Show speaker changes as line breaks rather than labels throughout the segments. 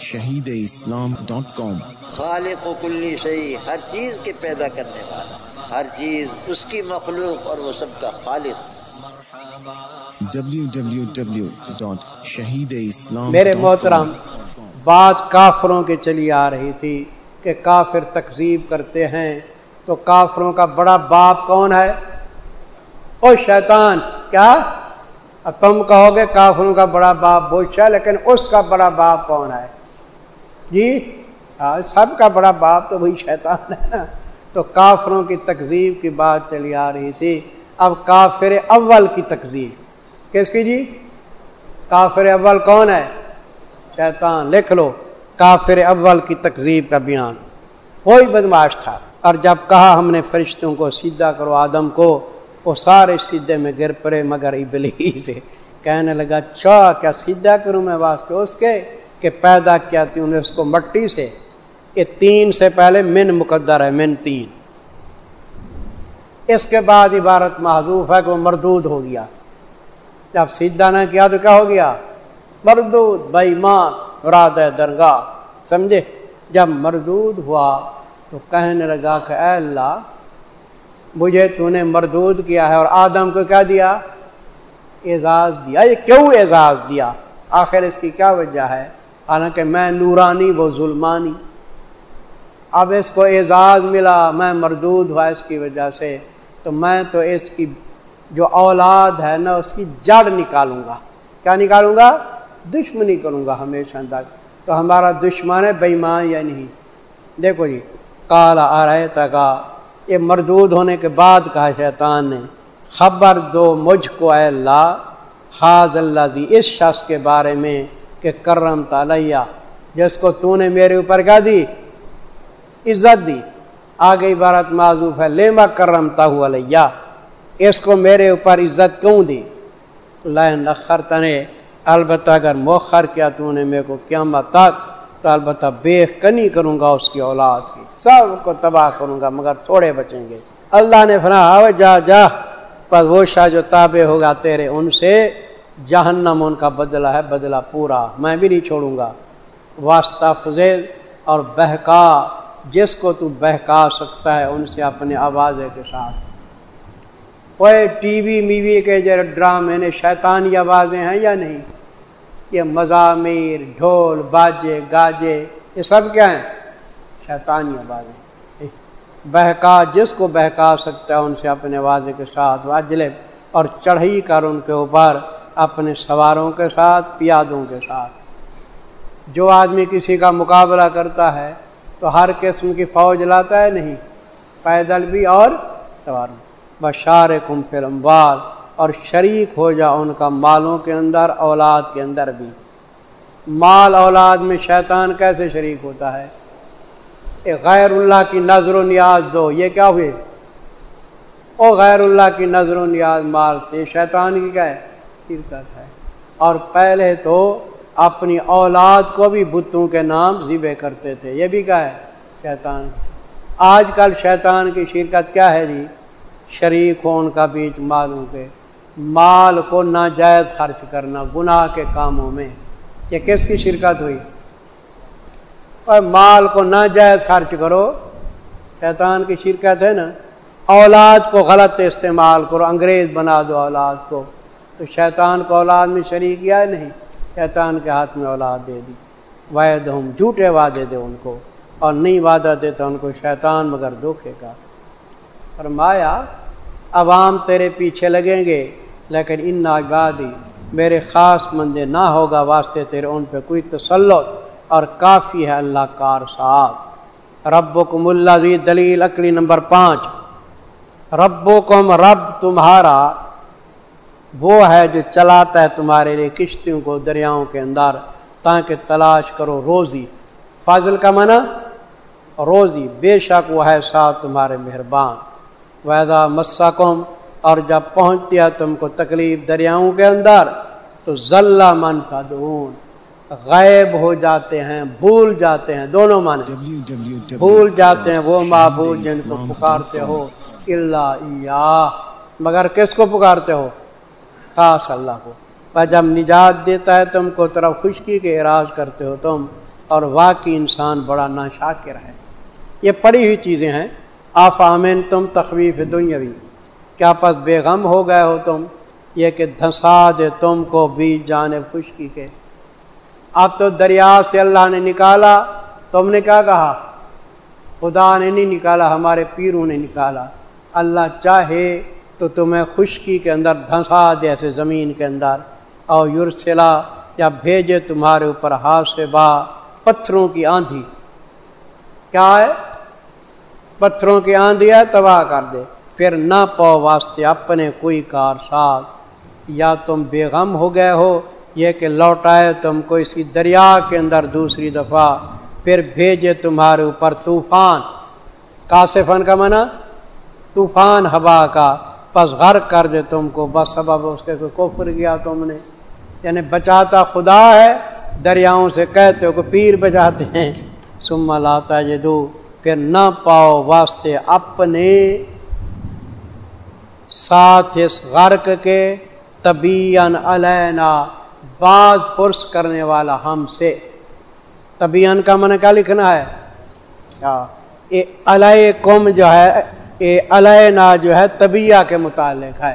Shaheed Islam dot کام۔
خالق و کلی شہی ہر چیز کے پیدا کرنے والا ہر چیز اس کی مخلوق اور وہ سب کا خالق۔
شہید اسلام
میرے محترم بات کافروں کے چلی آ رہی تھی کہ کافر تقزیب کرتے ہیں تو کافروں کا بڑا باپ کون ہے؟ او شیطان کیا؟ تم کہو گے کافروں کا بڑا باپ بوچھ ہے لیکن اس کا بڑا باپ کون ہے؟ جی سب کا بڑا باپ تو وہی شیطان ہے نا۔ تو کافروں کی تقزیب کی بات چلی آ رہی تھی۔ اب کافر اول کی تقزیب کس کی جی؟ کافر اول کون ہے؟ شیطان۔ لکھ لو۔ کافر اول کی تقزیب کا بیان۔ کوئی بدماش تھا۔ اور جب کہا ہم نے فرشتوں کو سیدھا کرو آدم کو، وہ سارے سیدھے میں گر پڑے مگر ابلی سے کہنے لگا، چا، کیا سیدھا کروں میں واسطے اس کے؟ کہ پیدا کیا تھی انہیں اس کو مٹی سے، یہ تین سے پہلے من مقدر ہے، من تین۔ اس کے بعد عبارت معذوف ہے کہ وہ مردود ہو گیا۔ جب سیدھا نہ کیا تو کیا ہو گیا؟ مردود بھائی ماں راد درگاہ۔ سمجھے؟ جب مردود ہوا تو کہنے لگا کہ اے اللہ، مجھے تو نے مردود کیا ہے اور آدم کو کیا دیا؟ اعزاز دیا۔ یہ کیوں اعزاز دیا؟ آخر اس کی کیا وجہ ہے؟ حالانکہ میں نورانی، وہ ظلمانی۔ اب اس کو اعزاز ملا، میں مردود ہوا اس کی وجہ سے، تو میں تو اس کی جو اولاد ہے نا، اس کی جڑ نکالوں گا۔ کیا نکالوں گا؟ دشمنی کروں گا ہمیشہ تک۔ تو ہمارا دشمن ہے بےمان یا نہیں؟ دیکھو جی کالا آ رہے تکا یہ مردود ہونے کے بعد کہا شیطان نے، خبر دو مجھ کو اے اللہ حاض اللہ دی اس شخص کے بارے میں کہ کرم تالیہ جس کو تو نے میرے اوپر کیا دی، عزت دی۔ آگے عبارت معذوف ہے، لیما کرم ہوا لیا اس کو میرے اوپر عزت کیوں دی؟ لائن نخر تنے، البتہ اگر مؤخر کیا تو نے میرے کو قیامت تک، تو البتہ بے کنی کروں گا اس کی اولاد کی۔ سب کو تباہ کروں گا، مگر تھوڑے بچیں گے۔ اللہ نے فنا جا جا۔ پر وہ شاہ جو تابع ہوگا تیرے ان سے جہنم ان کا بدلہ ہے، بدلہ پورا۔ میں بھی نہیں چھوڑوں گا۔ واسطہ فضیل اور بہکا، جس کو تو بہکا سکتا ہے، ان سے اپنے آوازے کے ساتھ۔ وہ ٹی وی، میوی کے جو ڈرامے نے شیطانی آوازیں ہیں یا نہیں؟ یہ مضامیر، ڈھول، باجے، گاجے، یہ سب کیا ہیں؟ شیطانی آوازیں۔ بہکا، جس کو بہکا سکتا ہے، ان سے اپنے واضح کے ساتھ۔ واجلے اور چڑھئی کر ان کے اوپر۔ اپنے سواروں کے ساتھ، پیادوں کے ساتھ۔ جو آدمی کسی کا مقابلہ کرتا ہے تو ہر قسم کی فوج لاتا ہے، نہیں، پیدل بھی اور سواروں۔ بشار کم فلم اور شریک ہو جا ان کا مالوں کے اندر، اولاد کے اندر بھی۔ مال اولاد میں شیطان کیسے شریک ہوتا ہے؟ غیر اللہ کی نظر و نیاز دو، یہ کیا ہوئے؟ او غیر اللہ کی نظر و نیاز مال سے، شیطان کی کیا ہے؟ شرکت ہے اور پہلے تو اپنی اولاد کو بھی بتوں کے نام ذبے کرتے تھے۔ یہ بھی کیا ہے شیطان۔ آج کل شیطان کی شرکت کیا ہے جی؟ شریک ہو ان کا بیچ مالوں کے۔ مال کو ناجائز خرچ کرنا گناہ کے کاموں میں۔ یہ کس کی شرکت ہوئی؟ اور مال کو ناجائز خرچ کرو۔ شیطان کی شرکت ہے نا۔ اولاد کو غلط استعمال کرو، انگریز بنا دو اولاد کو۔ تو شیطان کو اولاد میں شریک کیا نہیں، شیطان کے ہاتھ میں اولاد دے دی۔ واحد ہم جھوٹے وعدے دے ان کو، اور نہیں وعدہ دیتا ان کو شیطان مگر دھوکے کا۔ فرمایا، عوام تیرے پیچھے لگیں گے، لیکن ان ناگادی میرے خاص مندے نہ ہوگا واسطے تیرے ان پہ کوئی تسلط، اور کافی ہے اللہ کار صاحب۔ رب کو ملا دلیل اکلی نمبر پانچ۔ رب کم رب تمہارا وہ ہے جو چلاتا ہے تمہارے لیے کشتیوں کو دریاؤں کے اندر تاکہ تلاش کرو روزی۔ فاضل کا منع روزی بے شک وہ ہے ساتھ تمہارے مہربان۔ ویدا مسکم اور جب پہنچتی ہے تم کو تکلیف دریاؤں کے اندر تو ذلہ من دون غائب ہو جاتے ہیں بھول جاتے ہیں دونوں مانے بھول جاتے ہیں وہ معبود جن کو پکارتے ہو۔ اللہ مگر کس کو پکارتے ہو؟ خاص اللہ کو۔ پر جب نجات دیتا ہے تم کو طرف خشکی کے اراض کرتے ہو تم، اور واقعی انسان بڑا نا شاکر ہے۔ یہ پڑی ہوئی چیزیں ہیں۔ آف آمین تم تخویف دنیاوی۔ کیا پس بے غم ہو گئے ہو تم؟ یہ کہ دھسا دے تم کو بیچ جانے خشکی کے۔ اب تو دریا سے اللہ نے نکالا، تم نے کیا کہا؟ خدا نے نہیں نکالا، ہمارے پیروں نے نکالا۔ اللہ چاہے تو تمہیں خشکی کے اندر دھنسا دے ایسے زمین کے اندر۔ اور یورسلا یا بھیجے تمہارے اوپر ہاتھ سے با پتھروں کی آندھی۔ کیا ہے؟ پتھروں کی آندھی ہے، تباہ کر دے۔ پھر نہ پاؤ واسطے اپنے کوئی کار ساتھ یا تم بے غم ہو گئے ہو، یہ کہ لوٹائے تم کو اسی دریا کے اندر دوسری دفعہ۔ پھر بھیجے تمہارے اوپر طوفان۔ کاسفن کا منع طوفان ہوا کا۔ پس غرق کر دے تم کو، بس سبب اس کے کوئی کفر کیا تم نے۔ یعنی بچاتا خدا ہے، دریاؤں سے کہتے ہو کہ پیر بچاتے ہیں۔ سما لاتا یہ دو پھر نہ پاؤ واسطے اپنے ساتھ اس غرق کے۔ طبیعن علینا بعض پرس کرنے والا ہم سے۔ طبیعن کا من کیا لکھنا ہے؟ علیہ کم جو ہے علینا جو ہے طبیعہ کے متعلق ہے،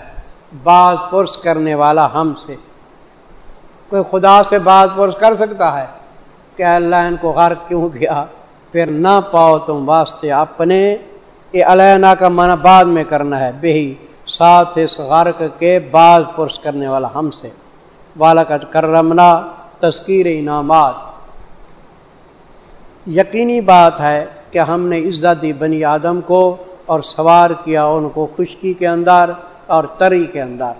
بعض پرس کرنے والا ہم سے۔ کوئی خدا سے بعض پرس کر سکتا ہے کہ اللہ ان کو غرق کیوں کیا؟ پھر نہ پاؤ تم واسطے اپنے۔ یہ علینا کا من بعد میں کرنا ہے بہی ساتھ اس غرق کے بعض پرس کرنے والا ہم سے۔ والا کا کرمنا تذکیر انعامات۔ یقینی بات ہے کہ ہم نے عزت دی بنی آدم کو اور سوار کیا ان کو خشکی کے اندر اور تری کے اندر،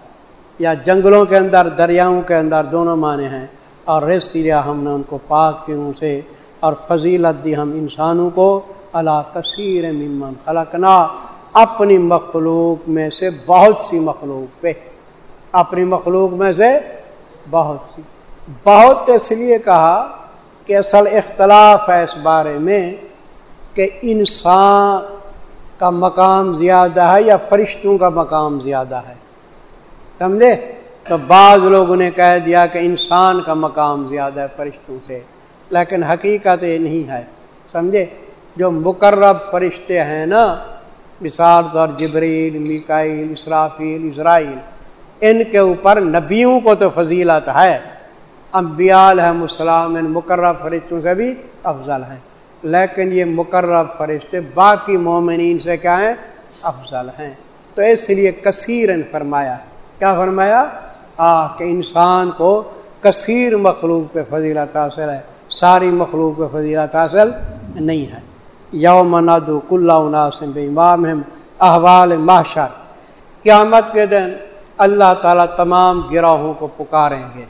یا جنگلوں کے اندر، دریاؤں کے اندر، دونوں معنی ہیں۔ اور رزق دیا ہم نے ان کو پاک کیوں سے اور فضیلت دی ہم انسانوں کو۔ اللہ کثیر ممن خلقنا، اپنی مخلوق میں سے بہت سی مخلوق پہ۔ اپنی مخلوق میں سے بہت سی۔ بہت اس لیے کہا کہ اصل اختلاف ہے اس بارے میں کہ انسان کا مقام زیادہ ہے یا فرشتوں کا مقام زیادہ ہے؟ سمجھے؟ تو بعض لوگوں نے کہہ دیا کہ انسان کا مقام زیادہ ہے فرشتوں سے، لیکن حقیقت یہ نہیں ہے۔ سمجھے؟ جو مقرب فرشتے ہیں نا، مثال طور جبریل میکائل اسرافیل، اسرائیل، ان کے اوپر نبیوں کو تو فضیلت ہے۔ امبیال ہے مسلم ان مقرر فرشتوں سے بھی افضل ہیں۔ لیکن یہ مقرر فرشتے باقی مومنین سے کیا ہیں؟ افضل ہیں۔ تو اس لیے کثیر فرمایا، کیا فرمایا؟ آ کہ انسان کو کثیر مخلوق پہ فضیلت حاصل ہے۔ ساری مخلوق پہ فضیلت حاصل نہیں ہے۔ یوم ندو کلاسم امام احوال محشر۔ قیامت کے دن اللہ تعالیٰ تمام گروہوں کو پکاریں گے۔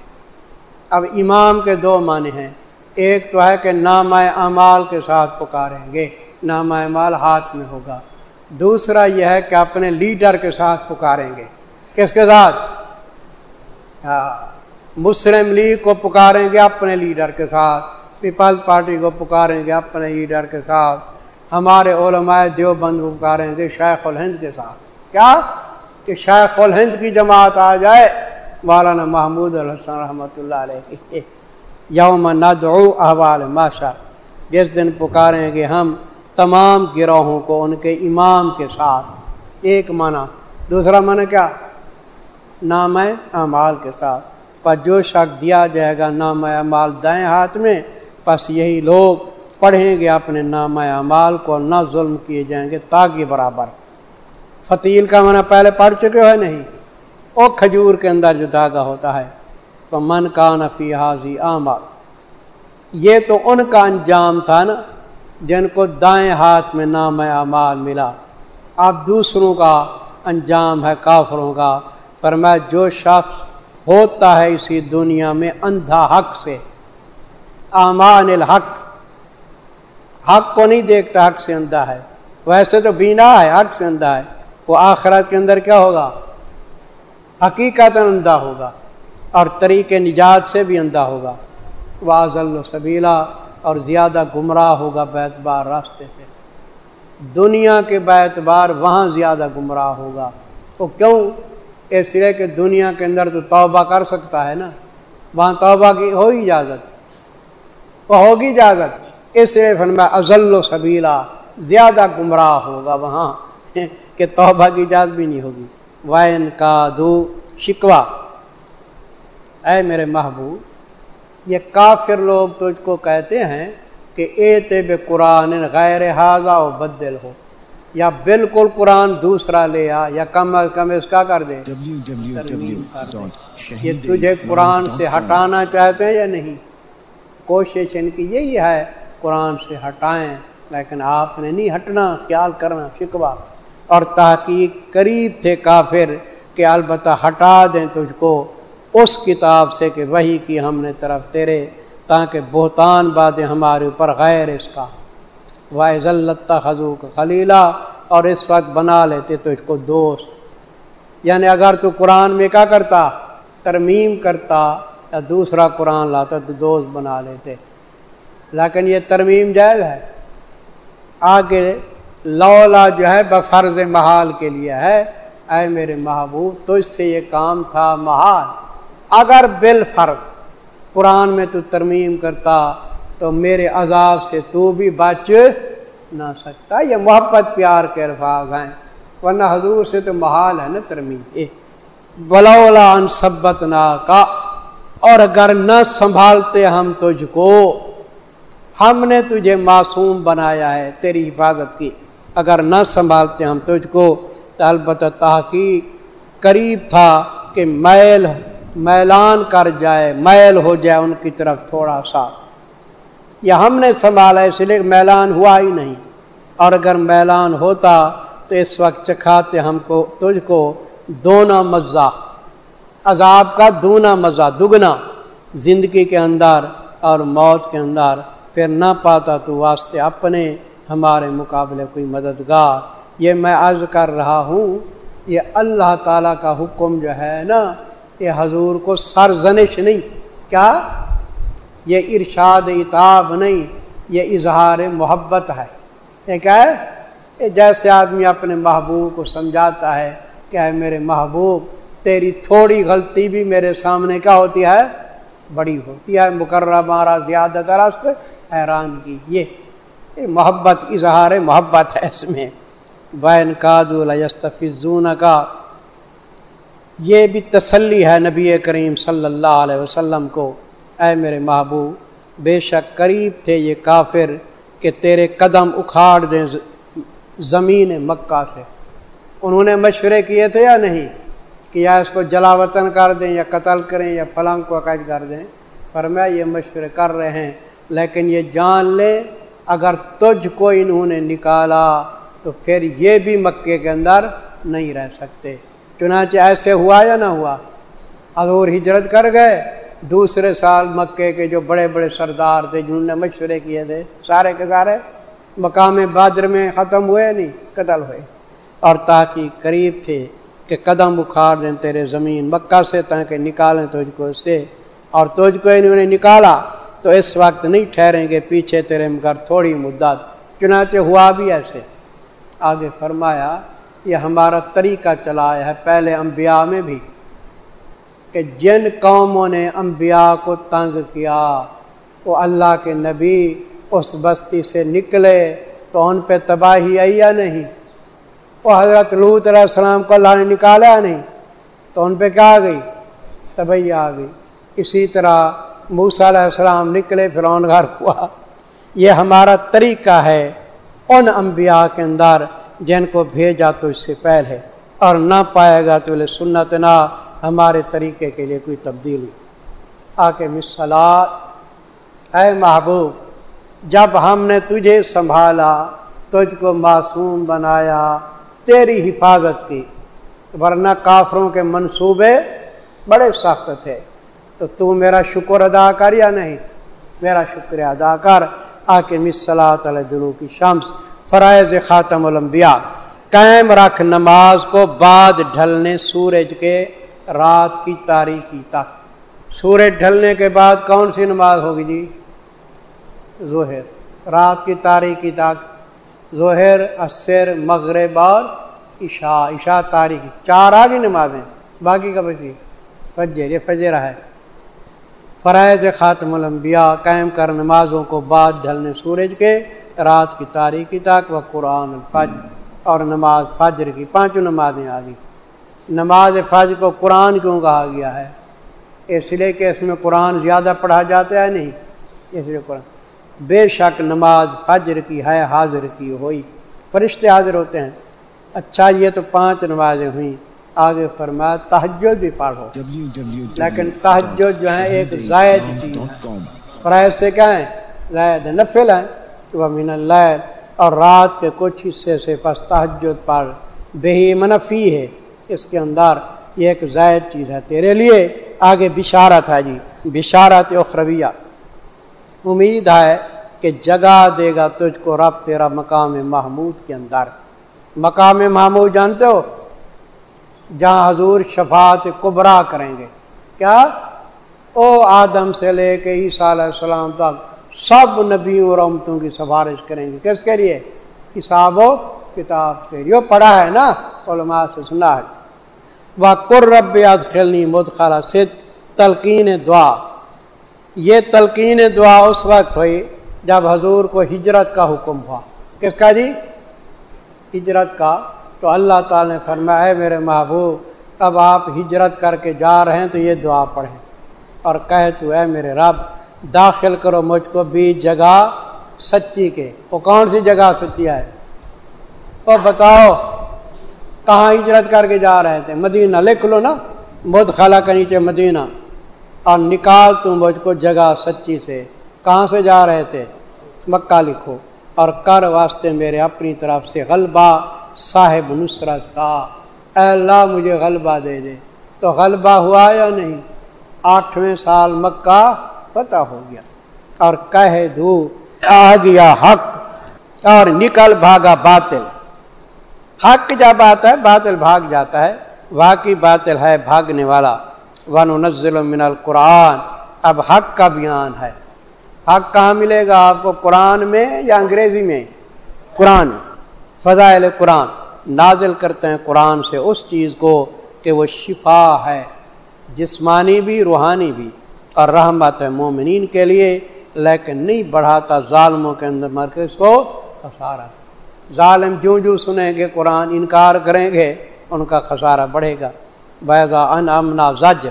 اب امام کے دو معنی ہیں۔ ایک تو ہے کہ نام اعمال کے ساتھ پکاریں گے نام اعمال ہاتھ میں ہوگا۔ دوسرا یہ ہے کہ اپنے لیڈر کے ساتھ پکاریں گے۔ کس کے ساتھ؟ ہاں، مسلم لیگ کو پکاریں گے اپنے لیڈر کے ساتھ، پیپلز پارٹی کو پکاریں گے اپنے لیڈر کے ساتھ، ہمارے علماء دیوبند کو پکاریں گے شیخ الہند کے ساتھ۔ کیا؟ کہ شیخ الہند کی جماعت آ جائے، مولانا محمود الحسن رحمۃ اللہ علیہ۔ کی یوم ندعو احوال ماشا جس دن پکاریں گے ہم تمام گروہوں کو ان کے امام کے ساتھ۔ ایک معنی۔ دوسرا معنی کیا؟ نام اعمال کے ساتھ۔ پر جو شک دیا جائے گا نام اعمال دائیں ہاتھ میں بس یہی لوگ پڑھیں گے اپنے نام اعمال کو، نہ ظلم کیے جائیں گے، تاکہ برابر۔ فتیل کا منع پہلے پڑھ چکے ہو نہیں؟ وہ کھجور کے اندر جو داغا ہوتا ہے۔ تو من کا نفی حاضی آمال یہ تو ان کا انجام تھا نا، جن کو دائیں ہاتھ میں نام اعمال ملا۔ اب دوسروں کا انجام ہے کافروں کا۔ پر میں جو شخص ہوتا ہے اسی دنیا میں اندھا حق سے۔ امان الحق۔ حق کو نہیں دیکھتا، حق سے اندھا ہے۔ ویسے تو بینا ہے، حق سے اندھا ہے۔ وہ آخرت کے اندر کیا ہوگا؟ حقیقت اندھا ہوگا۔ اور طریق نجات سے بھی اندھا ہوگا۔ واض سبیلا اور زیادہ گمراہ ہوگا بیت بار راستے سے دنیا کے بیت بار وہاں زیادہ گمراہ ہوگا۔ تو کیوں؟ اس لیے کہ دنیا کے اندر تو توبہ کر سکتا ہے نا۔ وہاں توبہ کی ہو اجازت۔ وہ ہوگی اجازت۔ اس لیے فرما ازل و سبیلا زیادہ گمراہ ہوگا وہاں۔ کہ توبہ کی اجازت بھی نہیں ہوگی۔ وائن کا دو شکوا اے میرے محبوب یہ کافر لوگ تجھ کو کہتے ہیں کہ اے بے قرآن غیر حاضہ و بدل ہو یا بالکل قرآن دوسرا لے آ یا کم از کم اس کا کر دے۔ یہ تجھے قرآن سے ہٹانا چاہتے ہیں یا نہیں؟ کوشش ان کی یہی ہے قرآن سے ہٹائیں لیکن آپ نے نہیں ہٹنا خیال کرنا شکوا اور تحقیق قریب تھے کافر کہ البتہ ہٹا دیں تجھ کو۔ اس کتاب سے کہ وہی کی ہم نے طرف تیرے، تاکہ بہتان باتیں ہمارے اوپر غیر اس کا۔ واحض اللہ خزو کا خلیلہ اور اس وقت بنا لیتے تو اس کو دوست۔ یعنی اگر تو قرآن میں کیا کرتا؟ ترمیم کرتا، یا دوسرا قرآن لاتا تو دوست بنا لیتے۔ لیکن یہ ترمیم جائز ہے۔ آگے لولا جو ہے بفرض محال کے لیے ہے، اے میرے محبوب، تو اس سے یہ کام تھا محال۔ اگر بال فرق قرآن میں تو ترمیم کرتا تو میرے عذاب سے تو بھی بچ نہ سکتا۔ یہ محبت، پیار کے الفاظ ہیں۔ ورنہ حضور سے تو محال ہے نا ترمیم۔ بلولا ان سبت نا کا اور اگر نہ سنبھالتے ہم تجھ کو، ہم نے تجھے معصوم بنایا ہے تیری حفاظت کی۔ اگر نہ سنبھالتے ہم تجھ کو، تو البتہ تحقیق قریب تھا کہ میل میلان کر جائے، میل ہو جائے ان کی طرف تھوڑا سا۔ یا ہم نے سنبھالا، اس لیے میلان ہوا ہی نہیں۔ اور اگر میلان ہوتا تو اس وقت چکھاتے ہم کو، تجھ کو دونا مزہ۔ عذاب کا دونا مزہ، دگنا۔ زندگی کے اندر اور موت کے اندر پھر نہ پاتا تو واسطے اپنے ہمارے مقابلے کوئی مددگار۔ یہ میں عرض کر رہا ہوں، یہ اللہ تعالیٰ کا حکم جو ہے نا یہ حضور کو سرزنش نہیں۔ کیا؟ یہ ارشاد اتاب نہیں، یہ اظہار محبت ہے۔ یہ کیا ہے؟ جیسے آدمی اپنے محبوب کو سمجھاتا ہے کہ اے میرے محبوب، تیری تھوڑی غلطی بھی میرے سامنے کیا ہوتی ہے؟ بڑی ہوتی ہے مقررہ مارا، زیادہ ترست حیران کی۔ یہ محبت، اظہار محبت ہے اس میں۔ بین کادستفزون کا یہ بھی تسلی ہے نبی کریم صلی اللہ علیہ وسلم کو۔ اے میرے محبوب، بے شک قریب تھے یہ کافر کہ تیرے قدم اکھاڑ دیں زمین مکہ سے۔ انہوں نے مشورے کیے تھے یا نہیں؟ کہ یا اس کو جلا وطن کر دیں یا قتل کریں یا پلنگ کو عقائد کر دیں۔ پر میں یہ مشورے کر رہے ہیں، لیکن یہ جان لے، اگر تجھ کو انہوں نے نکالا تو پھر یہ بھی مکے کے اندر نہیں رہ سکتے۔ چنانچہ ایسے ہوا یا نہ ہوا؟ حضور ہجرت کر گئے۔ دوسرے سال مکے کے جو بڑے بڑے سردار تھے، جنہوں نے مشورے کیے تھے، سارے کے سارے مقام بادر میں ختم ہوئے نہیں، قتل ہوئے۔ اور تاکہ قریب تھے کہ قدم بخار دیں تیرے زمین مکہ سے، تاکہ نکالیں تجھ کو اس سے۔ اور تجھ کو انہوں نے نکالا تو اس وقت نہیں ٹھہریں گے پیچھے تیرے مگر تھوڑی مدت۔ چنانچہ ہوا بھی ایسے۔ آگے فرمایا یہ ہمارا طریقہ چلایا ہے پہلے انبیاء میں بھی کہ جن قوموں نے انبیاء کو تنگ کیا، وہ اللہ کے نبی اس بستی سے نکلے تو ان پہ تباہی آئی یا نہیں؟ وہ حضرت لوت علیہ السلام کو اللہ نے نکالا نہیں؟ تو ان پہ کیا آ گئی؟ تباہی آ گئی۔ اسی طرح موسا علیہ السلام نکلے پھر گھر ہوا۔ یہ ہمارا طریقہ ہے ان انبیاء کے اندر جن کو بھیجا تو اس سے پہلے اور نہ پائے گا تو سنت نہ ہمارے طریقے کے لیے کوئی تبدیلی آ کے مثلاط اے محبوب، جب ہم نے تجھے سنبھالا، تجھ کو معصوم بنایا، تیری حفاظت کی، ورنہ کافروں کے منصوبے بڑے سخت تھے۔ تو تو میرا شکر ادا کر یا نہیں؟ میرا شکریہ ادا کر۔ آ کے مثلاط علیہ دلو کی شمس۔ فرائض خاتم الانبیاء قائم رکھ نماز کو بعد ڈھلنے سورج کے رات کی تاریخی تک۔ سورج ڈھلنے کے بعد کون سی نماز ہوگی جی؟ ظہر۔ رات کی تاریخی تک۔ ظہر، عصر، مغرب اور عشاء۔ عشاء تاریخی۔ چار آگے نمازیں۔ باقی کا بچی۔ فجر، یہ فجر ہے۔ فرائض خاتم الانبیاء قائم کر نمازوں کو بعد ڈھلنے سورج کے رات کی تاریخی تک و قرآن الفجر اور نماز فجر کی پانچوں نمازیں آ گئی۔ نماز فجر کو قرآن کیوں کہا گیا ہے؟ اس لیے کہ اس میں قرآن زیادہ پڑھا جاتا ہے نہیں۔ اس لیے قرآن۔ بے شک نماز فجر کی ہے حاضر کی ہوئی۔ فرشتے حاضر ہوتے ہیں۔ اچھا یہ تو پانچ نمازیں ہوئیں۔ آگے فرمایا تحجد بھی پڑھو۔ لیکن تحجد جو ہے ایک زائد چیز ہے۔ فرائض سے کیا ہے؟ زائد نفل ہے۔ وہ من اللہ اور رات کے کچھ حصے سے پس تحجد پڑھ بے منفی ہے۔ اس کے اندر یہ ایک زائد چیز ہے۔ تیرے لیے آگے بشارت ہے جی۔ بشارت اخرویہ۔ امید ہے کہ جگہ دے گا تجھ کو رب تیرا مقام محمود کے اندر۔ مقام محمود جانتے ہو؟ جہاں حضور شفاعت کبرا کریں گے۔ کیا؟ او آدم سے لے کے عیسیٰ علیہ السلام تک سب نبی اور امتوں کی سفارش کریں گے۔ کس کے لیے؟ حساب و کتاب کے لیے۔ پڑھا ہے نا، علماء سے سنا ہے۔ وہ قر رب یاد کھیلنی مدخلا صد تلقین دعا۔ یہ تلقین دعا اس وقت ہوئی جب حضور کو ہجرت کا حکم ہوا۔ کس کا جی؟ ہجرت کا۔ تو اللہ تعالی نے فرمایا میرے محبوب، اب آپ ہجرت کر کے جا رہے ہیں تو یہ دعا پڑھیں۔ اور کہے تو، اے میرے رب داخل کرو مجھ کو بیچ جگہ سچی کے۔ وہ کون سی جگہ سچی ہے؟ وہ بتاؤ، کہاں ہجرت کر کے جا رہے تھے؟ مدینہ۔ لکھ لو نا۔ مد خالہ کے نیچے مدینہ۔ اور نکال تم مجھ کو جگہ سچی سے۔ کہاں سے جا رہے تھے؟ مکہ لکھو۔ اور کر واسطے میرے اپنی طرف سے غلبہ صاحب نصرت کا۔ اے اللہ، مجھے غلبہ دے دے۔ تو غلبہ ہوا یا نہیں؟ آٹھویں سال مکہ پتہ ہو گیا۔ اور کہہ دو، آ گیا حق اور نکل بھاگا باطل۔ حق جب آتا ہے، باطل بھاگ جاتا ہے۔ واقعی باطل ہے بھاگنے والا۔ ون نزل من القرآن۔ اب حق کا بیان ہے۔ حق کہاں ملے گا آپ کو؟ قرآن میں یا انگریزی میں؟ قرآن۔ فضائل قرآن۔ نازل کرتے ہیں قرآن سے اس چیز کو کہ وہ شفا ہے۔ جسمانی بھی، روحانی بھی۔ اور رحمت ہے مومنین کے لیے، لیکن نہیں بڑھاتا ظالموں کے اندر مرکز کو خسارہ۔ ظالم جوں جوں سنیں گے، قرآن انکار کریں گے، ان کا خسارہ بڑھے گا۔ بیضا ان امنا زجر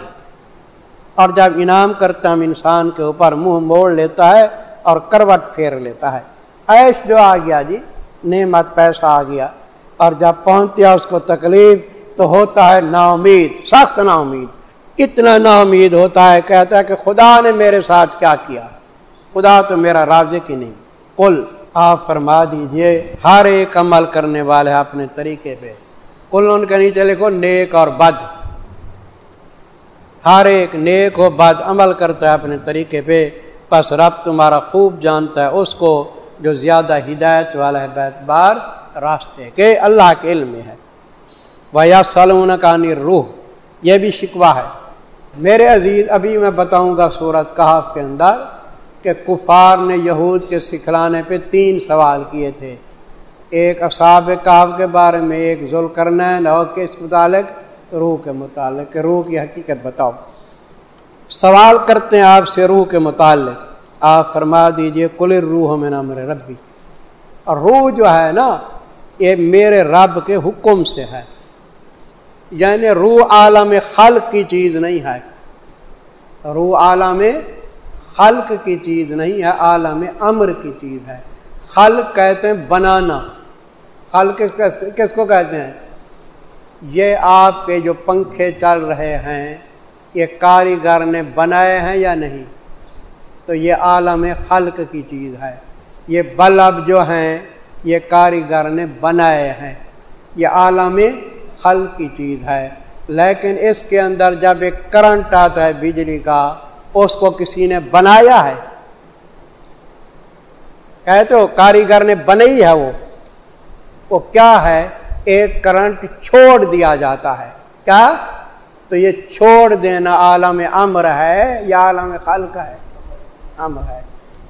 اور جب انعام کرتا ہم، انسان کے اوپر منہ موڑ لیتا ہے اور کروٹ پھیر لیتا ہے۔ ایش جو آ گیا جی نعمت پیسہ آ گیا۔ اور جب پہنچتا اس کو تکلیف، تو ہوتا ہے نا امید سخت نا امید کتنا نا امید ہوتا ہے، کہتا ہے کہ خدا نے میرے ساتھ کیا کیا۔ خدا تو میرا راضی کی نہیں۔ کل آپ فرما دیجیے، ہر ایک عمل کرنے والے اپنے طریقے پہ۔ کل ان کے نیچے لکھو، نیک اور بد۔ ہر ایک نیک و بد عمل کرتا ہے اپنے طریقے پہ۔ بس رب تمہارا خوب جانتا ہے، اس کو جو زیادہ ہدایت والا ہے، بیت بار راستے کے اللہ کے علم میں ہے۔ وہ یا سلون کا روح یہ بھی شکوہ ہے۔ میرے عزیز، ابھی میں بتاؤں گا صورت کہاف کے اندر کہ کفار نے یہود کے سکھلانے پہ تین سوال کیے تھے۔ ایک اصاب کہاف کے بارے میں، ایک ذل کرنا ہے اور کس متعلق؟ روح کے متعلق، کہ روح کی حقیقت بتاؤ۔ سوال کرتے ہیں آپ سے روح کے متعلق۔ آپ فرما دیجیے کل روح میں نا میرے ربی۔ اور روح جو ہے نا، یہ میرے رب کے حکم سے ہے۔ یعنی روح عالم خلق کی چیز نہیں ہے۔ روح عالم خلق کی چیز نہیں ہے، عالم امر کی چیز ہے۔ خلق کہتے ہیں بنانا۔ خلق کس کو کہتے ہیں؟ یہ آپ کے جو پنکھے چل رہے ہیں، یہ کاریگر نے بنائے ہیں یا نہیں؟ تو یہ عالم خلق کی چیز ہے۔ یہ بلب جو ہیں، یہ کاریگر نے بنائے ہیں۔ یہ عالم خلق کی چیز ہے۔ لیکن اس کے اندر جب ایک کرنٹ آتا ہے بجلی کا، اس کو کسی نے بنایا ہے۔ کہتے ہو، کاریگر نے بنائی ہے وہ۔ وہ کیا ہے؟ ایک کرنٹ چھوڑ دیا جاتا ہے۔ کیا؟ تو یہ چھوڑ دینا عالم امر ہے، یا عالم خلق ہے؟ امر ہے۔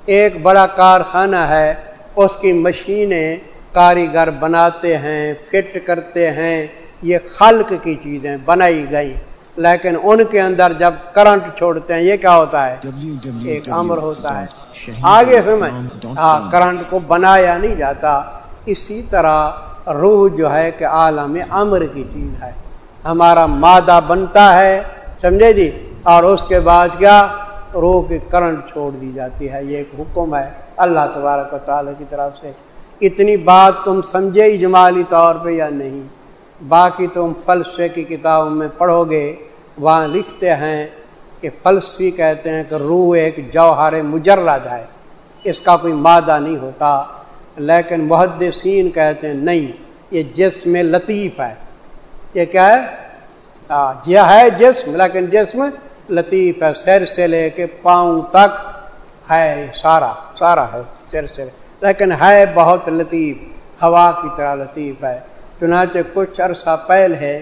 ایک بڑا کارخانہ ہے، اس کی مشینیں کاریگر بناتے ہیں، فٹ کرتے ہیں۔ یہ خلق کی چیزیں بنائی گئی لیکن ان کے اندر جب کرنٹ چھوڑتے ہیں یہ کیا ہوتا ہے؟ ایک امر ہوتا ہے۔ آگے سمجھ ہاں کرنٹ کو بنایا نہیں جاتا۔ اسی طرح روح جو ہے کہ عالم امر کی چیز ہے۔ ہمارا مادہ بنتا ہے سمجھے جی؟ اور اس کے بعد کیا؟ روح کی کرنٹ چھوڑ دی جاتی ہے۔ یہ ایک حکم ہے۔ اللہ تبارک و تعالیٰ کی طرف سے۔ اتنی بات تم سمجھے اجمالی طور پہ یا نہیں؟ باقی تم فلسفے کی کتابوں میں پڑھو گے۔ وہاں لکھتے ہیں کہ فلسفی کہتے ہیں کہ روح ایک جوہر مجرد ہے، اس کا کوئی مادہ نہیں ہوتا۔ لیکن محدثین کہتے ہیں، نہیں، یہ جسم لطیف ہے۔ یہ کیا ہے؟ یہ ہے جسم، لیکن جسم لطیف ہے۔ سر سے لے کے پاؤں تک ہے، سارا سارا ہے، سر سے۔ لیکن ہے بہت لطیف، ہوا کی طرح لطیف ہے۔ چنانچہ کچھ عرصہ پہل ہے،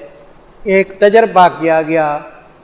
ایک تجربہ کیا گیا۔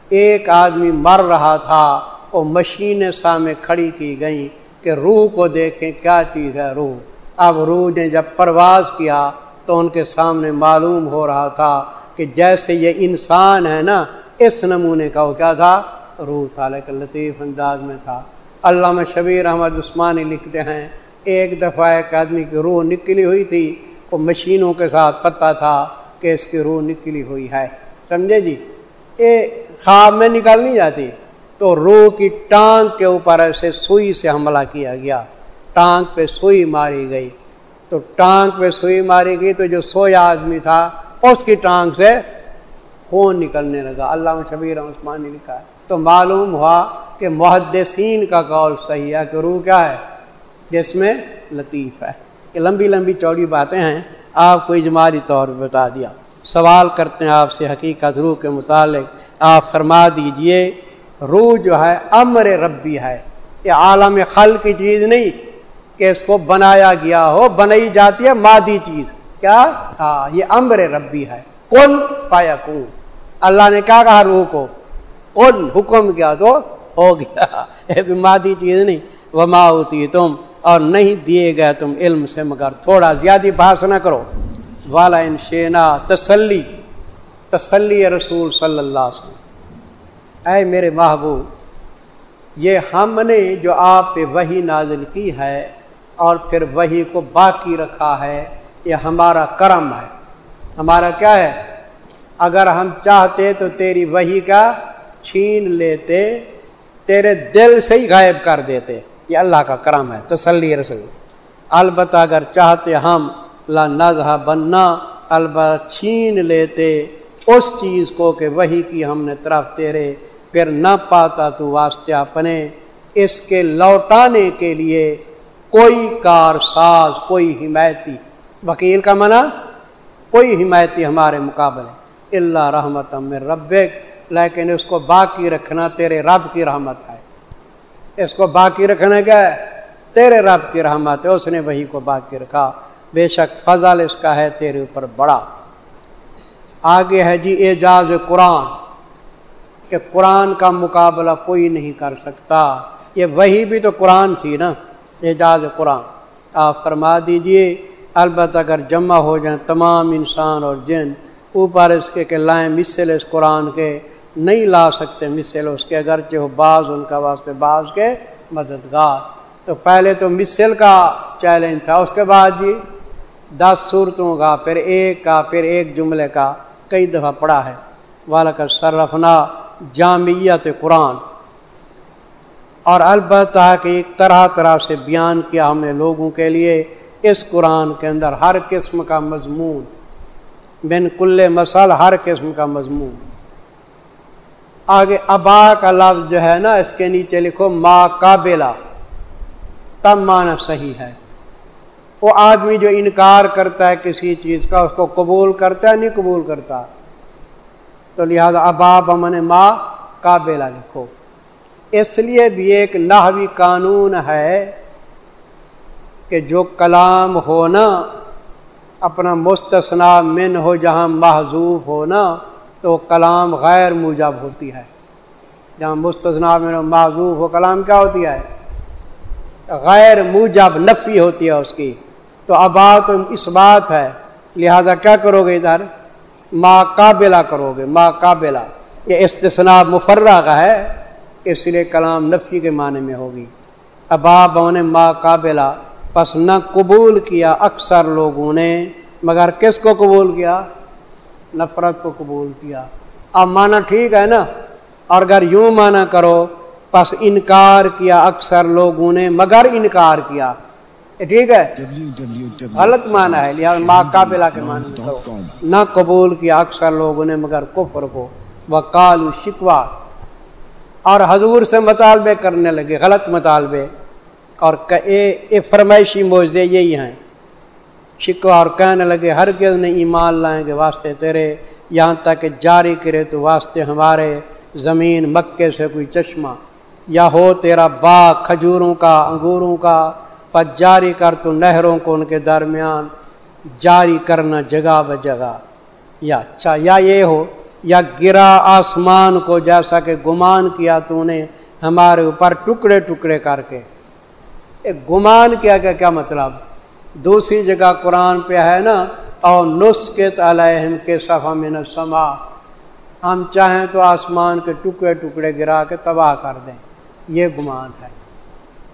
ایک آدمی مر رہا تھا وہ مشین سامنے کھڑی کی گئی کہ روح کو دیکھیں کیا چیز ہے روح۔ اب روح نے جب پرواز کیا تو ان کے سامنے معلوم ہو رہا تھا کہ جیسے یہ انسان ہے نا، اس نمونے کا وہ کیا تھا؟ روح تھا۔ لیکن لطیف انداز میں تھا۔ علامہ شبیر احمد عثمانی لکھتے ہیں، ایک دفعہ ایک آدمی کی روح نکلی ہوئی تھی وہ مشینوں کے ساتھ پتہ تھا کہ اس کی روح نکلی ہوئی ہے۔ سمجھے جی؟ یہ خواب میں نکل نہیں جاتی۔ تو روح کی ٹانگ کے اوپر ایسے سوئی سے حملہ کیا گیا۔ ٹانگ پہ سوئی ماری گئی۔ تو ٹانگ پہ سوئی ماری گئی تو جو سویا آدمی تھا، اس کی ٹانگ سے خون نکلنے لگا۔ اللہ شبیر عثمان نے لکھا تو معلوم ہوا کہ محدثین کا قول صحیح ہے کہ روح کیا ہے؟ جس میں لطیف ہے۔ یہ لمبی لمبی چوڑی باتیں ہیں، آپ کو اجمالی طور پہ بتا دیا۔ سوال کرتے ہیں آپ سے حقیقت، روح کے متعلق۔ آپ فرما دیجیے، روح جو ہے امر ربی ہے۔ یہ عالم خل کی چیز نہیں کہ اس کو بنایا گیا ہو، بنائی جاتی ہے، مادی چیز۔ کیا؟ ہاں یہ امر ربی ہے۔ کن پایا کن اللہ نے کیا کہا روح کو کن حکم کیا تو ہو گیا۔ ایک مادی چیز نہیں۔ وما ہوتی تم اور نہیں دیے گئے تم علم سے، مگر تھوڑا زیادہ بحث نہ کرو۔ والا ان شینا تسلی تسلی رسول صلی اللہ علیہ وسلم۔ اے میرے محبوب، یہ ہم نے جو آپ پہ وہی نازل کی ہے اور پھر وہی کو باقی رکھا ہے، یہ ہمارا کرم ہے۔ ہمارا کیا ہے؟ اگر ہم چاہتے تو تیری وہی کا چھین لیتے، تیرے دل سے ہی غائب کر دیتے۔ یہ اللہ کا کرم ہے، تسلی رسول۔ البتہ اگر چاہتے ہم نظہ بننا البتہ چھین لیتے اس چیز کو کہ وہی کی ہم نے طرف تیرے، پھر نہ پاتا تو واسطے اپنے۔ اس کے لوٹانے کے لیے کوئی کار ساز کوئی حمایتی، وکیل کا منع؟ کوئی حمایتی ہمارے مقابلے۔ اللہ رحمت رب لیکن اس کو باقی رکھنا تیرے رب کی رحمت ہے۔ اس کو باقی رکھنا کیا ہے تیرے رب کی رحمت ہے، اس نے وہی کو باقی رکھا۔ بے شک فضل اس کا ہے تیرے اوپر بڑا۔ آگے ہے جی اعجاز قرآن، کہ قرآن کا مقابلہ کوئی نہیں کر سکتا۔ یہ وہی بھی تو قرآن تھی نا، اعجاز قرآن۔ آپ فرما دیجیے، البتہ اگر جمع ہو جائیں تمام انسان اور جن، اوپر اس کے کہ لائیں مثل اس قرآن کے۔ نہیں لا سکتے مثل اس کے، اگرچہ ہو بعض ان کا واسطے بعض کے مددگار۔ تو پہلے تو مثل کا چیلنج تھا، اس کے بعد جی دس صورتوں کا، پھر ایک کا، پھر ایک جملے کا کئی دفعہ پڑھا ہے۔ والا کا سرفنا جامعت قرآن اور البتہ کہ طرح طرح سے بیان کیا ہم نے لوگوں کے لیے، اس قرآن کے اندر ہر قسم کا مضمون بن کل مسل ہر قسم کا مضمون۔ آگے ابا کا لفظ جو ہے نا، اس کے نیچے لکھو، ما قابلہ۔ تب معنی صحیح ہے۔ وہ آدمی جو انکار کرتا ہے کسی چیز کا، اس کو قبول کرتا ہے، نہیں قبول کرتا۔ تو لہذا اباب امن ماں قابلہ لکھو۔ اس لیے بھی ایک نحوی قانون ہے کہ جو کلام ہو نا اپنا مستثنا من ہو جہاں محضوف ہو نا تو کلام غیر موجب ہوتی ہے۔ جہاں مستثنا من معذوف ہو، کلام کیا ہوتی ہے؟ غیر موجب نفی ہوتی ہے اس کی۔ تو اب اس بات ہے، لہذا کیا کرو گے ادھر؟ ماں قابلہ کرو گے ماں قابلہ۔ یہ استثناء مفرہ کا ہے، اس لیے کلام نفی کے معنی میں ہوگی۔ ابا بون ما قابلہ پس نہ قبول کیا اکثر لوگوں نے، مگر کس کو قبول کیا؟ نفرت کو قبول کیا۔ اب مانا ٹھیک ہے نا؟ اور اگر یوں مانا کرو پس انکار کیا اکثر لوگوں نے مگر انکار کیا۔ ٹھیک ہے؟ غلط مانا ہے لہٰذا ماں قابلہ کے معنی نہ قبول کیا اکثر لوگوں نے مگر کفر کو۔ وہ کالو شکوا۔ اور حضور سے مطالبے کرنے لگے غلط مطالبے۔ اور اے فرمائشی موضے یہی ہیں۔ شکوا اور کہنے لگے ہر گز نے ایمان لائیں گے واسطے تیرے، یہاں تک کہ جاری کرے تو واسطے ہمارے زمین مکے سے کوئی چشمہ۔ یا ہو تیرا باغ کھجوروں کا، انگوروں کا پس جاری کر تو نہروں کو ان کے درمیان جاری کرنا جگہ ب جگہ۔ یا اچھا یا یہ ہو، یا گرا آسمان کو جیسا کہ گمان کیا تو نے ہمارے اوپر ٹکڑے ٹکڑے کر کے۔ ایک گمان کیا کہ کیا مطلب؟ دوسری جگہ قرآن پہ ہے نا اور نسخت علیہم کے صفحہ میں سما ہم چاہیں تو آسمان کے ٹکڑے ٹکڑے گرا کے تباہ کر دیں۔ یہ گمان ہے۔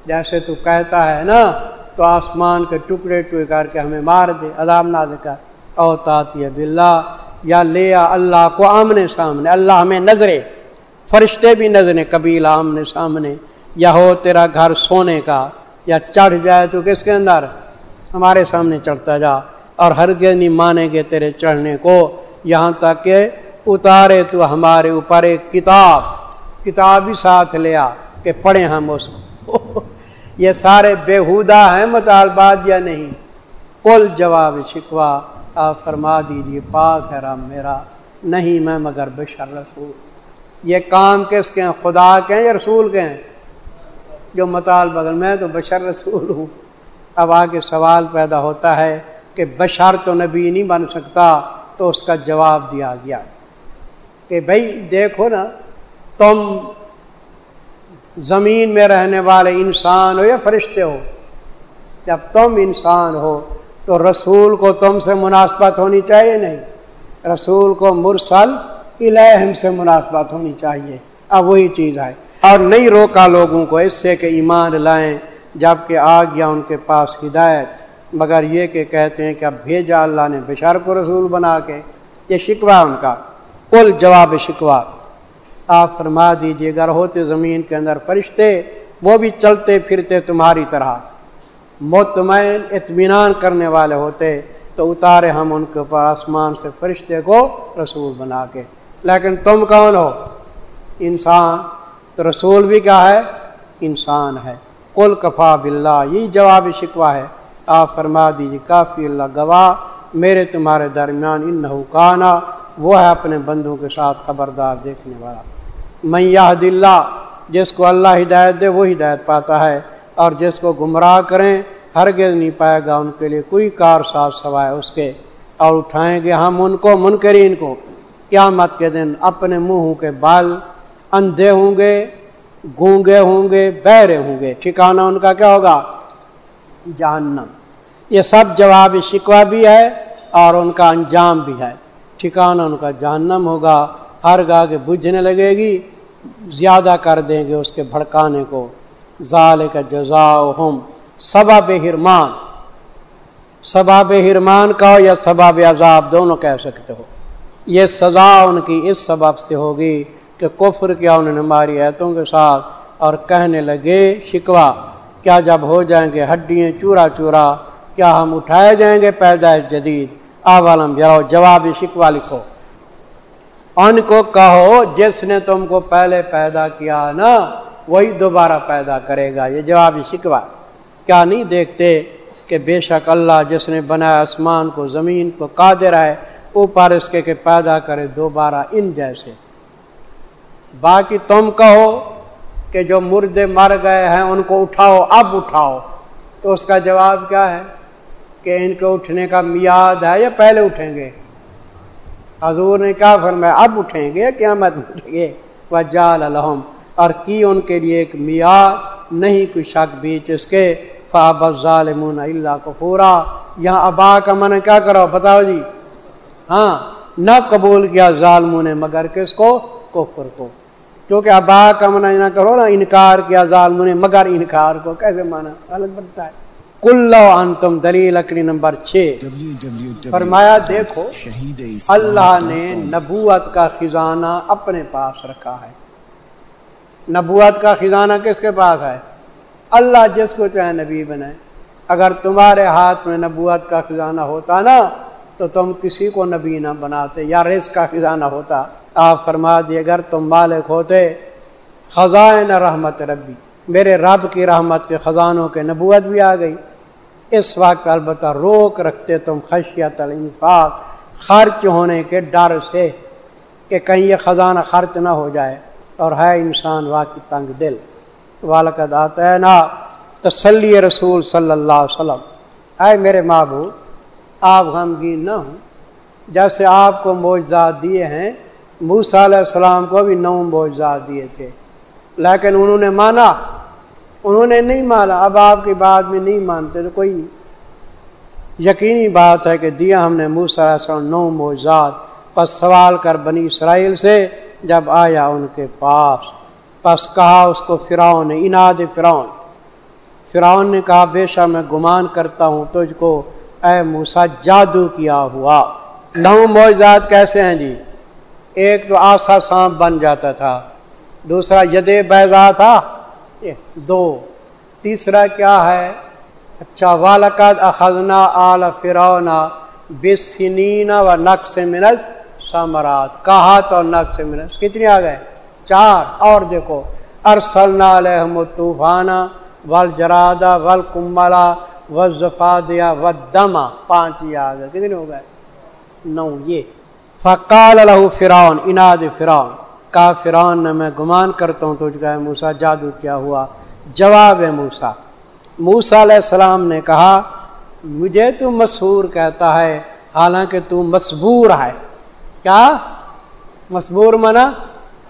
جیسے تو کہتا ہے نا، تو آسمان کے ٹکڑے ٹکڑے کر کے ہمیں مار دے۔ ادام نہ دے کر اوتاتی بلّہ یا لیا اللہ کو آمنے سامنے۔ اللہ ہمیں نظرے فرشتے بھی نظریں قبیل آمنے سامنے۔ یا ہو تیرا گھر سونے کا، یا چڑھ جائے تو کس کے اندر؟ ہمارے سامنے چڑھتا جا اور ہر نہیں مانیں گے تیرے چڑھنے کو۔ یہاں تک کہ اتارے تو ہمارے اوپر ایک کتاب کتاب ہی ساتھ لیا کہ پڑھیں ہم اس کو۔ یہ سارے بےحودہ ہیں مطالبات یا نہیں۔ کل جواب شکوا آپ فرما دیجیے پاک ہے رام میرا۔ نہیں میں مگر بشر رسول۔ یہ کام کس کے ہیں؟ خدا کے ہیں یا رسول کے ہیں؟ جو مطال بغل میں تو بشر رسول ہوں۔ اب آگے سوال پیدا ہوتا ہے کہ بشر تو نبی نہیں بن سکتا، تو اس کا جواب دیا گیا۔ کہ بھائی دیکھو نا، تم زمین میں رہنے والے انسان ہو یا فرشتے ہو، جب تم انسان ہو تو رسول کو تم سے مناسبت ہونی چاہیے نہیں۔ رسول کو مرسل الہم سے مناسبت ہونی چاہیے۔ اب وہی چیز ہے۔ اور نہیں روکا لوگوں کو اس سے کہ ایمان لائیں۔ جبکہ آ گیا ان کے پاس ہدایت، مگر یہ کہ کہتے ہیں کہ اب بھیجا اللہ نے بشار کو رسول بنا کے۔ یہ شکوا ان کا۔ کل جواب شکوا آپ فرما دیجیے اگر ہوتے زمین کے اندر فرشتے، وہ بھی چلتے پھرتے تمہاری طرح۔ مطمئن اطمینان کرنے والے ہوتے، تو اتارے ہم ان کے اوپر آسمان سے فرشتے کو رسول بنا کے۔ لیکن تم کون ہو؟ انسان۔ تو رسول بھی کیا ہے؟ انسان ہے۔ کل کفا بلّہ یہی جواب شکوا ہے۔ آپ فرما دیجیے کافی اللہ، گواہ میرے تمہارے درمیان ان حکانہ وہ ہے اپنے بندوں کے ساتھ خبردار دیکھنے والا۔ میں یہ دلہ جس کو اللہ ہدایت دے، وہ ہدایت پاتا ہے۔ اور جس کو گمراہ کریں، ہرگز نہیں پائے گا ان کے لیے کوئی کار ساز سوائے اس کے۔ اور اٹھائیں گے ہم ان کو، منکرین کو۔ قیامت کے دن اپنے منہ کے بال اندھے ہوں گے۔ گونگے ہوں گے، بہرے ہوں گے۔ ٹھکانہ ان کا کیا ہوگا؟ جہنم۔ یہ سب جواب شکوا بھی ہے اور ان کا انجام بھی ہے۔ ٹھکانہ ان کا جہنم ہوگا۔ ہر گاہ کے بجھنے لگے گی، زیادہ کر دیں گے اس کے بھڑکانے کو۔ ظال کا جزا ہم سباب ہرمان سباب ہرمان کا یا سباب عذاب، دونوں کہہ سکتے ہو۔ یہ سزا ان کی اس سبب سے ہوگی کہ کفر کیا انہوں نے ہماری ایتوں کے ساتھ اور کہنے لگے شکوا کیا جب ہو جائیں گے ہڈیاں چورا چورا، کیا ہم اٹھائے جائیں گے پیدائش جدید؟ آوالم جراؤ جواب شکوا لکھو۔ ان کو کہو، جس نے تم کو پہلے پیدا کیا نا، وہی دوبارہ پیدا کرے گا۔ یہ جواب شکوا کیا نہیں دیکھتے کہ بے شک اللہ جس نے بنایا آسمان کو، زمین کو، قادر ہے، اوپر اس کے کہ پیدا کرے دوبارہ ان جیسے۔ باقی تم کہو کہ جو مردے مر گئے ہیں ان کو اٹھاؤ، اب اٹھاؤ۔ تو اس کا جواب کیا ہے؟ کہ ان کے اٹھنے کا میاد ہے یا پہلے اٹھیں گے؟ حضور نے کہا، فرمایا، اب اٹھیں گے قیامت اٹھیں گے؟ وجال الحم اور کی ان کے لیے ایک میاد؟ نہیں، کوئی شک بیچ اس کے۔ فاب ظالمون اللہ کو پورا یہاں ابا کا من کیا کرو؟ بتاؤ جی۔ ہاں نہ قبول کیا ظالموں نے، مگر کس کو؟ کفر کو۔ کیونکہ ابا کا منع نہ کرو نا انکار کیا ظالم نے مگر انکار کو کیسے مانا؟ الگ بنتا ہے۔ کلو انتم دلیل اکڑی نمبر چھ۔ فرمایا دیکھو اللہ نے نبوت کا خزانہ اپنے پاس رکھا ہے۔ نبوت کا خزانہ کس کے پاس ہے؟ اللہ جس کو چاہے نبی بنائے اگر تمہارے ہاتھ میں نبوت کا خزانہ ہوتا نا تو تم کسی کو نبی نہ بناتے یا رزق کا خزانہ ہوتا۔ آپ فرما دیے، اگر تم مالک ہوتے، خزائن رحمت ربی، میرے رب کی رحمت کے خزانوں کے نبوت بھی آ گئی۔ اس وقت البتہ روک رکھتے تم خشیت الانفاق، خرچ ہونے کے ڈر سے کہ کہیں یہ خزانہ خرچ نہ ہو جائے۔ اور ہے انسان واقعی تنگ دل۔ والد آتا ہے نا تسلی رسول صلی اللہ علیہ وسلم۔ اے میرے محبوب، آپ غمگین نہ ہوں۔ جیسے آپ کو معجزات دیے ہیں موسا علیہ السلام کو بھی نو معجزات دیے تھے۔ لیکن انہوں نے مانا۔ انہوں نے نہیں مانا۔ اب آپ کی بات میں نہیں مانتے تو کوئی نہیں۔ یقینی بات ہے کہ دیا ہم نے موسا علیہ السلام نو معجزات پس سوال کر بنی اسرائیل سے جب آیا ان کے پاس۔ پس کہا اس کو فراؤن نے اناد فراؤن فراؤن نے کہا، بے شک میں گمان کرتا ہوں تجھ کو۔ اے موسا جادو کیا ہوا۔ نو معجزات کیسے ہیں جی؟ ایک تو آسا سانپ بن جاتا تھا، دوسرا ید بیضا تھا دو۔ تیسرا کیا ہے؟ اچھا والد اخذنا آل فرونا بسنین و نقص منت سمرات کہا تو نقص منت کتنی آ گئے؟ چار۔ اور دیکھو ارسلنا علیہم طوفانہ ول جرادہ ول کمبلا و زفادیا و دما پانچ یاد ہے کتنے ہو گئے؟ نو۔ یہ فقال الح فرعون اناد فرعون کا فرعون نے میں گمان کرتا ہوں تجھ گئے موسا جادو کیا ہوا؟ جواب موسا موسا علیہ السلام نے کہا، مجھے تو مسحور کہتا ہے، حالانکہ تو مصبور ہے۔ کیا؟ مصبور منا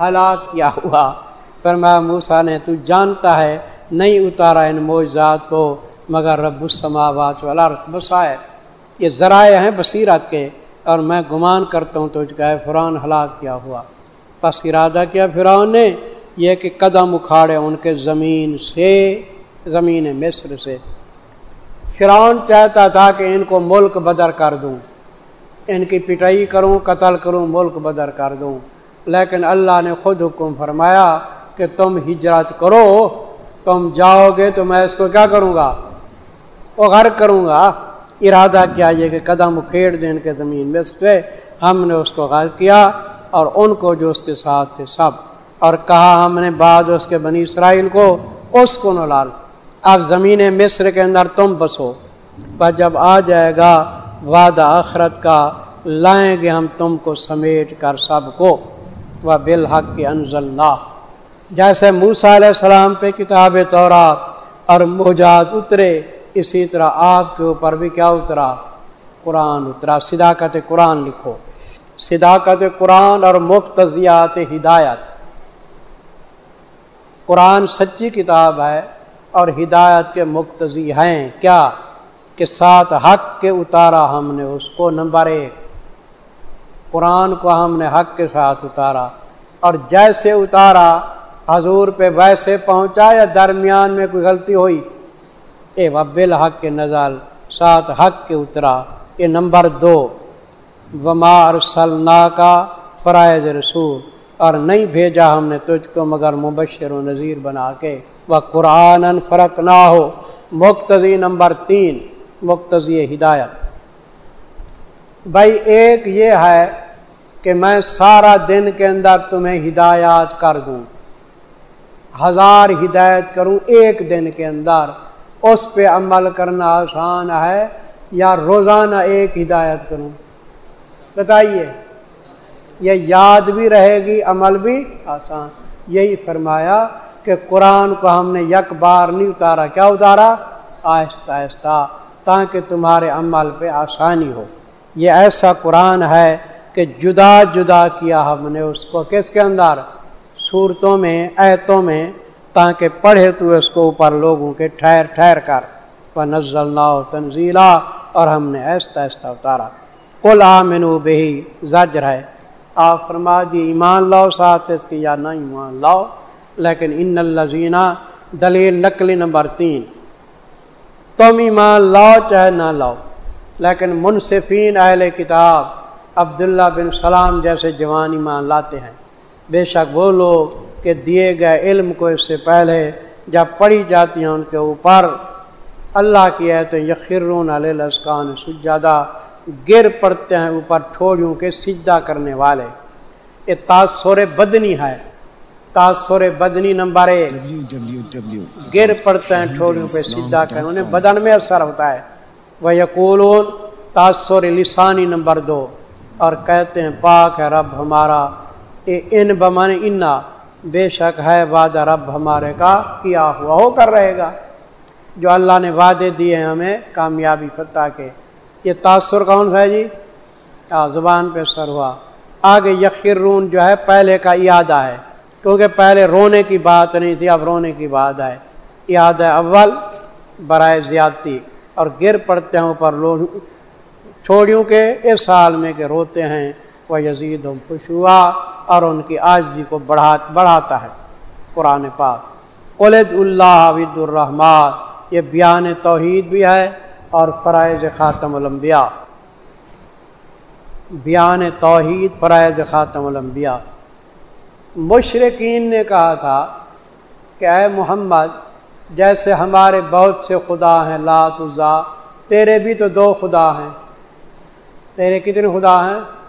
ہلاک کیا ہوا۔ پھر میں موسا نے، تو جانتا ہے، نہیں اتارا ان معجزات کو، مگر رب السماوات والارض بسائے یہ ذرائع ہیں بصیرت کے۔ اور میں گمان کرتا ہوں تو اس کا فرعون ہلاک کیا ہوا۔ پس ارادہ کیا فرعون نے؟ یہ کہ قدم اکھاڑے ان کے زمین سے، زمین مصر سے۔ فرعون چاہتا تھا کہ ان کو ملک بدر کر دوں۔ ان کی پٹائی کروں، قتل کروں، ملک بدر کر دوں۔ لیکن اللہ نے خود حکم فرمایا کہ تم ہجرت کرو، تم جاؤ گے تو میں اس کو کیا کروں گا؟ وہ غرق کروں گا۔ ارادہ کیا یہ کہ قدم اکھیڑ دیں کے زمین میں سے، ہم نے اس کو غرق کیا اور ان کو جو اس کے ساتھ تھے سب۔ اور کہا ہم نے بعد اس کے بنی اسرائیل کو، اس کو نہ لال اب زمین مصر کے اندر تم بسو۔ بس جب آ جائے گا وعدہ آخرت کا، لائیں گے ہم تم کو سمیٹ کر سب کو۔ وہ بالحق کے انزل اللہ جیسے موسا علیہ السلام پہ کتاب طورات اور موجاد اترے اسی طرح آپ کے اوپر بھی کیا اترا؟ قرآن اترا۔ صداقت قرآن لکھو۔ صداقت قرآن اور مختزیات ہدایت۔ قرآن سچی کتاب ہے اور ہدایت کے مقتضی ہیں۔ کیا؟ کہ ساتھ حق کے اتارا ہم نے اس کو۔ نمبر ایک، قرآن کو ہم نے حق کے ساتھ اتارا۔ اور جیسے اتارا، حضور پہ ویسے پہنچا یا درمیان میں کوئی غلطی ہوئی؟ اے وبل حق کے نزل ساتھ حق کے اترا۔ یہ نمبر دو، وما ارسلنا کا فرائض رسول۔ اور نہیں بھیجا ہم نے تجھ کو مگر مبشر و نذیر بنا کے۔ وہ قرآن فرق نہ ہو مقتضی نمبر تین، مقتضی ہدایت۔ بھائی ایک یہ ہے کہ میں سارا دن کے اندر تمہیں ہدایات کر دوں۔ ہزار ہدایت کروں ایک دن کے اندر۔ اس پہ عمل کرنا آسان ہے یا روزانہ ایک ہدایت کروں؟ بتائیے، یہ یاد بھی رہے گی، عمل بھی آسان۔ یہی فرمایا کہ قرآن کو ہم نے یک بار نہیں اتارا، کیا اتارا؟ آہستہ آہستہ، تاکہ تمہارے عمل پہ آسانی ہو۔ یہ ایسا قرآن ہے کہ جدا جدا کیا ہم نے اس کو۔ کس کے اندر؟ صورتوں میں ایتوں میں تاکہ پڑھے تو اس کو اوپر لوگوں کے ٹھہر ٹھہر کر۔ وہ نزل تنزیلا اور ہم نے ایستا ایستا اتارا۔ کل آمنو بہی زجر ہے۔ آپ فرما دی، ایمان لاؤ، ساتھ اس کی یا نہ ایمان لاؤ۔ لیکن ان الزینہ دلیل نقلی نمبر تین۔ تم ایمان لاؤ چاہے نہ لاؤ۔ لیکن منصفین اہل کتاب، عبداللہ بن سلام جیسے جوان ایمان لاتے ہیں۔ بے شک وہ لوگ کہ دیے گئے علم کو اس سے پہلے جب پڑھی جاتی ہیں ان کے اوپر اللہ کی ہے تو یقرون علیہ لسکان سجادہ گر پڑتے ہیں اوپر ٹھوڑیوں کے سجدہ کرنے والے۔ یہ تاثر بدنی ہے۔ تاثر بدنی نمبر ایک۔ گر پڑتے ہیں ٹھوڑیوں پہ سجدہ کرنے انہیں بدن میں اثر ہوتا ہے۔ وہ یقول تاثر لسانی نمبر دو۔ اور کہتے ہیں پاک ہے رب ہمارا۔ اے ان بمان انا بے شک ہے وعدہ رب ہمارے کا کیا ہوا ہو کر رہے گا۔ جو اللہ نے وعدے دیے ہیں ہمیں، کامیابی فتح کے یہ تاثر کون سا ہے جی؟ زبان پہ سر ہوا۔ آگے یقرون جو ہے پہلے کا یادہ ہے کیونکہ پہلے رونے کی بات نہیں تھی، اب رونے کی بات ہے یاد ہے اول، برائے زیادتی۔ اور گر پڑتے ہیں اوپر لوگ۔ چھوڑیوں کے، اس حال میں کہ روتے ہیں۔ وہ یزید ہم خوش ہوا اور ان کی آجزی کو بڑھا بڑھاتا ہے۔ قرآن پاک۔ قلد اللہ عبد الرحمان یہ بیان توحید بھی ہے اور فرائض خاتم الانبیاء۔ بیان توحید فرائض خاتم الانبیاء۔ مشرقین نے کہا تھا کہ اے محمد، جیسے ہمارے بہت سے خدا ہیں لات عزا تیرے بھی تو دو خدا ہیں۔ تیرے کتنے خدا ہیں؟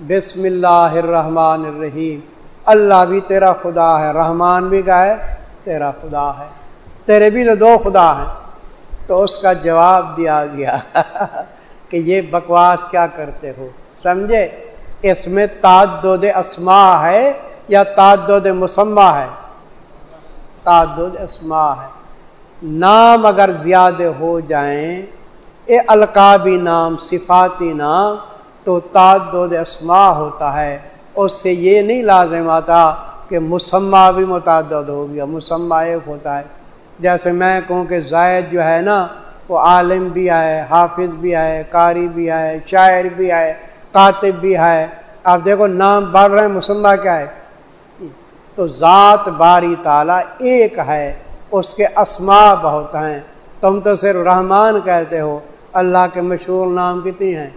بسم اللہ الرحمن الرحیم۔ اللہ بھی تیرا خدا ہے، رحمان بھی کا ہے، تیرا خدا ہے۔ تیرے بھی تو دو خدا ہیں۔ تو اس کا جواب دیا گیا کہ یہ بکواس کیا کرتے ہو؟ سمجھے؟ اس میں تعدد اسما ہے یا تعدد مسمہ ہے؟ تعدد اسما ہے۔ نام اگر زیادہ ہو جائیں، اے القابی نام، صفاتی نام تو تعدد اسما ہوتا ہے۔ اس سے یہ نہیں لازم آتا کہ مسمہ بھی متعدد ہو گیا مسمہ ایک ہوتا ہے۔ جیسے میں کہوں کہ زائد جو ہے نا، وہ عالم بھی آئے حافظ بھی آئے قاری بھی آئے شاعر بھی آئے کاتب بھی ہے۔ آپ دیکھو نام بڑھ رہے ہیں مسمہ کیا ہے؟ تو ذات باری تعالیٰ ایک ہے، اس کے اسما بہت ہیں۔ تم تو صرف رحمان کہتے ہو، اللہ کے مشہور نام کتنی ہیں؟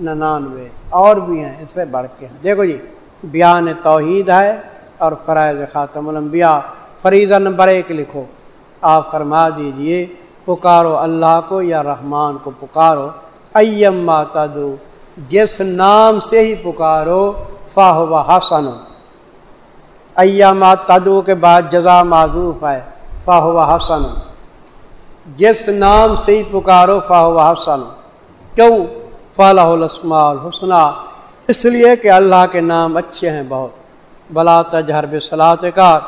ننانوے، اور بھی ہیں، اس سے بڑھ کے ہیں۔ دیکھو جی بیان توحید ہے اور فرائض خاتم الانبیاء۔ فریضہ نمبر ایک لکھو۔ آپ فرما دیجیے، پکارو اللہ کو یا رحمان کو پکارو۔ ایم تدو جس نام سے ہی پکارو فاہ و حسن ایامات تدو کے بعد جزا معذوف ہے فاہ و حسن۔ جس نام سے ہی پکارو فاہ و حسن۔ کیوں؟ فلاح الاسماء الحسنہ اس لیے کہ اللہ کے نام اچھے ہیں بہت۔ بلا تجہر صلاحت کا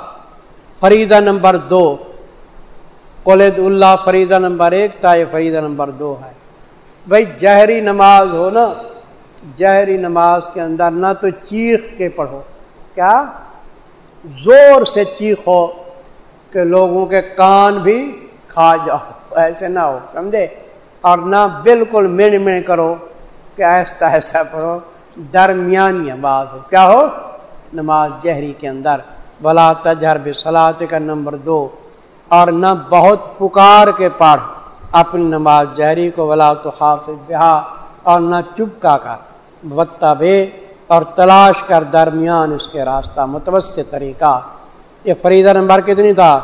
فریضہ نمبر دو۔ قلد اللہ فریضہ نمبر ایک تھا یہ فریضہ نمبر دو ہے۔ بھائی جہری نماز ہو نا، جہری نماز کے اندر نہ تو چیخ کے پڑھو۔ کیا؟ زور سے چیخو کہ لوگوں کے کان بھی کھا جاؤ۔ ایسے نہ ہو، سمجھے؟ اور نہ بالکل مین مین کرو۔ کہ ایسا ایسا پڑھو۔ درمیانی بات ہو۔ کیا ہو؟ نماز جہری کے اندر۔ بلا تجہر بلاط کا نمبر دو۔ اور نہ بہت پکار کے پڑھ۔ اپنی نماز جہری کو بلا تو خاف بہا اور نہ چپکا کر۔ وطا بے اور تلاش کر۔ درمیان اس کے راستہ۔ متوسط طریقہ۔ یہ فریضہ نمبر کتنی تھا؟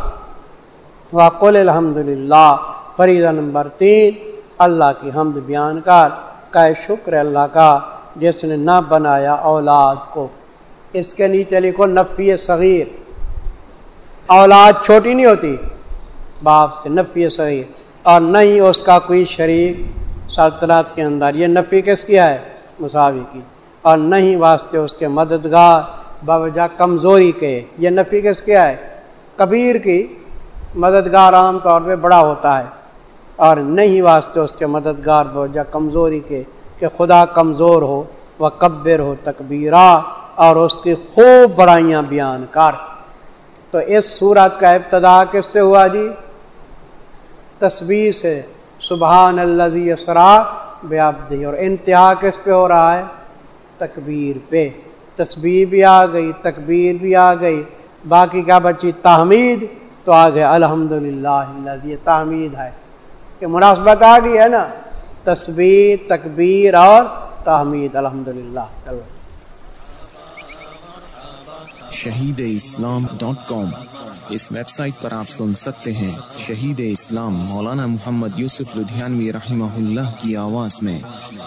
واقل الحمد للہ فریضہ نمبر تین۔ اللہ کی حمد بیان کر۔ کا شکر اللہ کا جس نے نہ بنایا اولاد کو۔ اس کے نیچے لکھو نفی صغیر۔ اولاد چھوٹی نہیں ہوتی، باپ سے نفی صغیر۔ اور نہ ہی اس کا کوئی شریک سلطنت کے اندر۔ یہ نفی کس کیا ہے؟ مساوی کی۔ اور نہ ہی واسطے اس کے مددگار باوجہ کمزوری کے۔ یہ نفی کس کیا ہے؟ کبیر کی۔ مددگار عام طور پہ بڑا ہوتا ہے۔ اور نہیں واسطے اس کے مددگار بوجھا کمزوری کے کہ خدا کمزور ہو وہ کبر ہو تکبیرہ اور اس کی خوب بڑائیاں بیان کر۔ تو اس صورت کا ابتدا کس سے ہوا جی؟ تصویر سے۔ سبحان اللہ اسرا بے اور انتہا کس پہ ہو رہا ہے؟ تکبیر پہ۔ تصویر بھی آ گئی، تکبیر بھی آ گئی۔ باقی کیا بچی؟ تحمید۔ تو آ گئے الحمد للہ تحمید ہے۔ کہ مناسبت آ گئی ہے نا؟ تصویر تکبیر اور تحمید الحمد للہ
شہید اسلام ڈاٹ کام۔ اس ویب سائٹ پر آپ سن سکتے ہیں شہید اسلام مولانا محمد یوسف لدھیانوی رحمہ اللہ کی آواز میں۔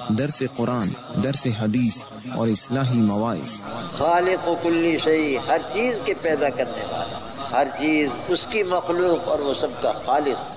درس قرآن درس حدیث اور اصلاحی مواعث۔
خالق و کلی شہی ہر چیز کے پیدا کرنے والا۔ ہر چیز اس کی مخلوق اور وہ سب کا خالق۔